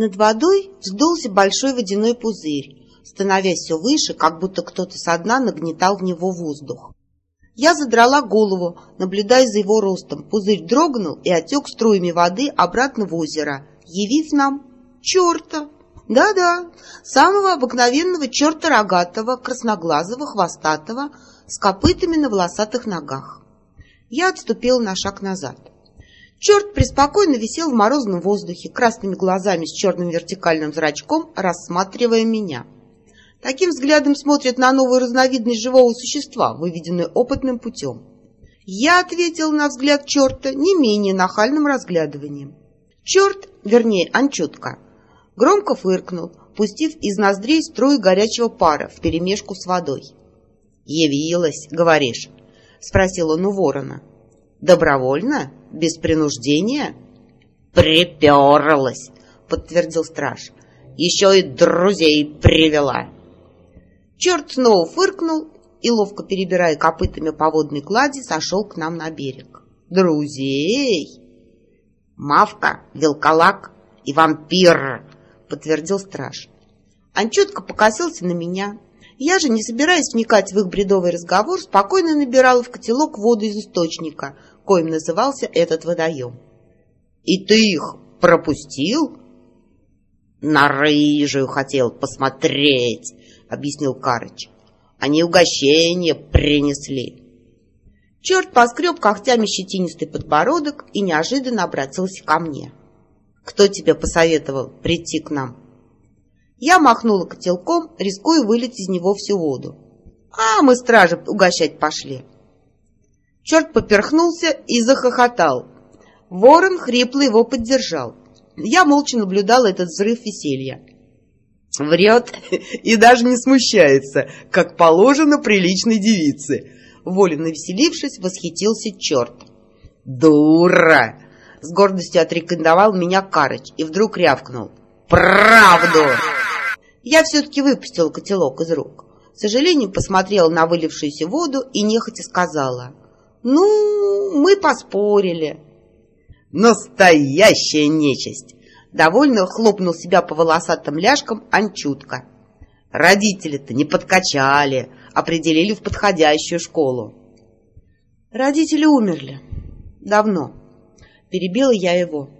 Над водой вздулся большой водяной пузырь, становясь все выше, как будто кто-то со дна нагнетал в него воздух. Я задрала голову, наблюдая за его ростом. Пузырь дрогнул и отек струями воды обратно в озеро, явив нам черта. Да-да, самого обыкновенного черта рогатого, красноглазого, хвостатого, с копытами на волосатых ногах. Я отступила на шаг назад. Черт преспокойно висел в морозном воздухе, красными глазами с черным вертикальным зрачком, рассматривая меня. Таким взглядом смотрят на новую разновидность живого существа, выведенную опытным путем. Я ответил на взгляд черта не менее нахальным разглядыванием. Черт, вернее, анчутка, громко фыркнул, пустив из ноздрей струю горячего пара вперемешку с водой. «Явилась, говоришь?» — спросил он у ворона. «Добровольно? Без принуждения?» «Приперлась!» — подтвердил страж. «Еще и друзей привела!» Черт снова фыркнул и, ловко перебирая копытами по водной клади, сошел к нам на берег. «Друзей!» «Мавка, Велкалак и вампир!» — подтвердил страж. Он четко покосился на меня. Я же, не собираясь вникать в их бредовый разговор, спокойно набирала в котелок воду из источника, коим назывался этот водоем. «И ты их пропустил?» «На рыжую хотел посмотреть», — объяснил Карыч. «Они угощение принесли». Черт поскреб когтями щетинистый подбородок и неожиданно обратился ко мне. «Кто тебе посоветовал прийти к нам?» Я махнула котелком, рискуя вылить из него всю воду. «А, мы стражи угощать пошли!» Черт поперхнулся и захохотал. Ворон хрипло его поддержал. Я молча наблюдала этот взрыв веселья. Врет и даже не смущается, как положено приличной девице. Волен навеселившись, восхитился черт. «Дура!» — с гордостью отрекомендовал меня Карыч и вдруг рявкнул. «Правду!» Я все-таки выпустила котелок из рук. С сожалением посмотрела на вылившуюся воду и нехотя сказала. «Ну, мы поспорили». «Настоящая нечисть!» Довольно хлопнул себя по волосатым ляжкам Анчутка. «Родители-то не подкачали, определили в подходящую школу». «Родители умерли. Давно». Перебила я его.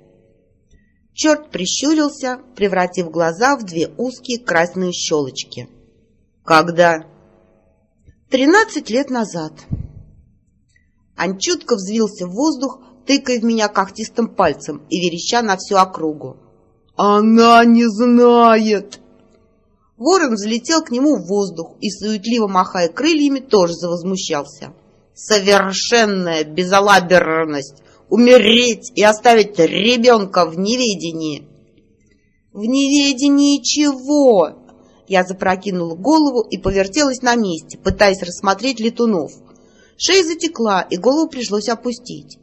Черт прищурился, превратив глаза в две узкие красные щелочки. «Когда?» «Тринадцать лет назад». Анчутка взвился в воздух, тыкая в меня когтистым пальцем и вереща на всю округу. «Она не знает!» Ворон взлетел к нему в воздух и, суетливо махая крыльями, тоже завозмущался. «Совершенная безалаберность! Умереть и оставить ребенка в неведении!» «В неведении чего?» Я запрокинула голову и повертелась на месте, пытаясь рассмотреть летунов. Шея затекла, и голову пришлось опустить.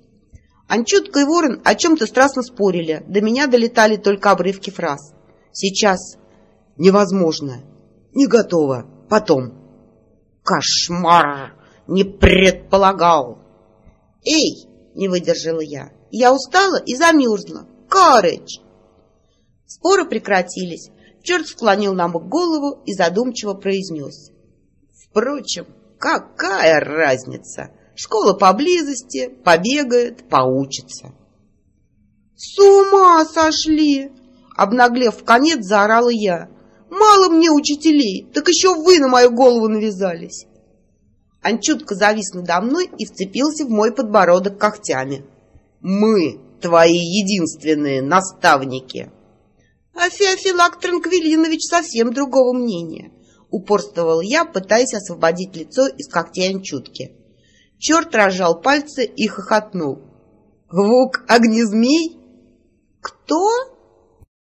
Анчутка и Ворон о чем-то страстно спорили. До меня долетали только обрывки фраз. Сейчас. Невозможно. Не готово. Потом. Кошмар. Не предполагал. Эй, не выдержала я. Я устала и замерзла. Карыч. Споры прекратились. Черт склонил на бок голову и задумчиво произнес. Впрочем, какая разница? Школа поблизости, побегает, поучится. «С ума сошли!» Обнаглев в конец, заорала я. «Мало мне учителей, так еще вы на мою голову навязались!» Он чутко завис надо мной и вцепился в мой подбородок когтями. «Мы твои единственные наставники!» А Феофилак Транквилинович совсем другого мнения. Упорствовал я, пытаясь освободить лицо из когтей Анчутки. Черт разжал пальцы и хохотнул. «Вук огнезмей?» «Кто?»